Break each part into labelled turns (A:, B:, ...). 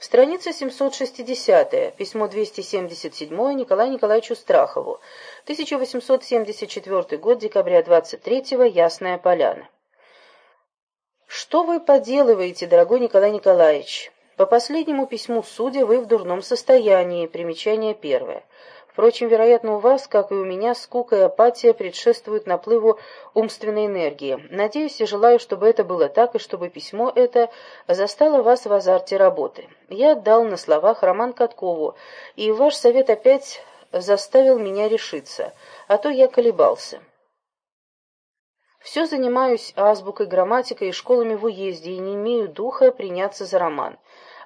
A: Страница 760, письмо 277 Николаю Николаевичу Страхову, 1874 год, декабря 23 Ясная Поляна. Что вы поделываете, дорогой Николай Николаевич? По последнему письму судя вы в дурном состоянии, примечание первое. Впрочем, вероятно, у вас, как и у меня, скука и апатия предшествуют наплыву умственной энергии. Надеюсь и желаю, чтобы это было так, и чтобы письмо это застало вас в азарте работы. Я отдал на словах роман Каткову, и ваш совет опять заставил меня решиться, а то я колебался. Все занимаюсь азбукой, грамматикой и школами в уезде, и не имею духа приняться за роман.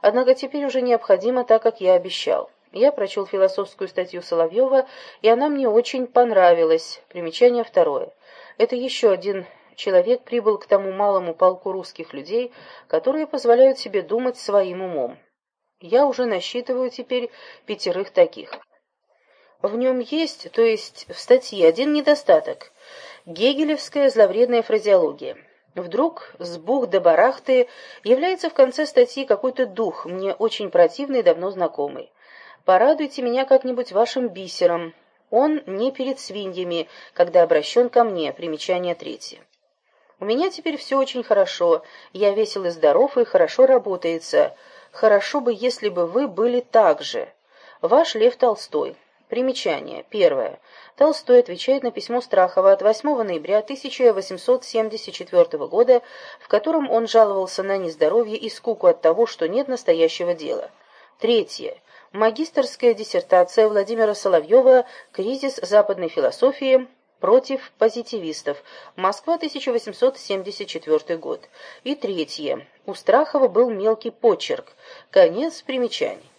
A: Однако теперь уже необходимо, так как я обещал. Я прочел философскую статью Соловьева, и она мне очень понравилась. Примечание второе. Это еще один человек прибыл к тому малому полку русских людей, которые позволяют себе думать своим умом. Я уже насчитываю теперь пятерых таких. В нем есть, то есть в статье, один недостаток – гегелевская зловредная фразеология. Вдруг с бух до барахты является в конце статьи какой-то дух, мне очень противный и давно знакомый. Порадуйте меня как-нибудь вашим бисером. Он не перед свиньями, когда обращен ко мне. Примечание третье. У меня теперь все очень хорошо. Я весел и здоров, и хорошо работается. Хорошо бы, если бы вы были так же. Ваш Лев Толстой. Примечание. Первое. Толстой отвечает на письмо Страхова от 8 ноября 1874 года, в котором он жаловался на нездоровье и скуку от того, что нет настоящего дела. Третье. Магистерская диссертация Владимира Соловьева «Кризис западной философии против позитивистов. Москва, 1874 год». И третье. У Страхова был мелкий почерк. Конец примечаний.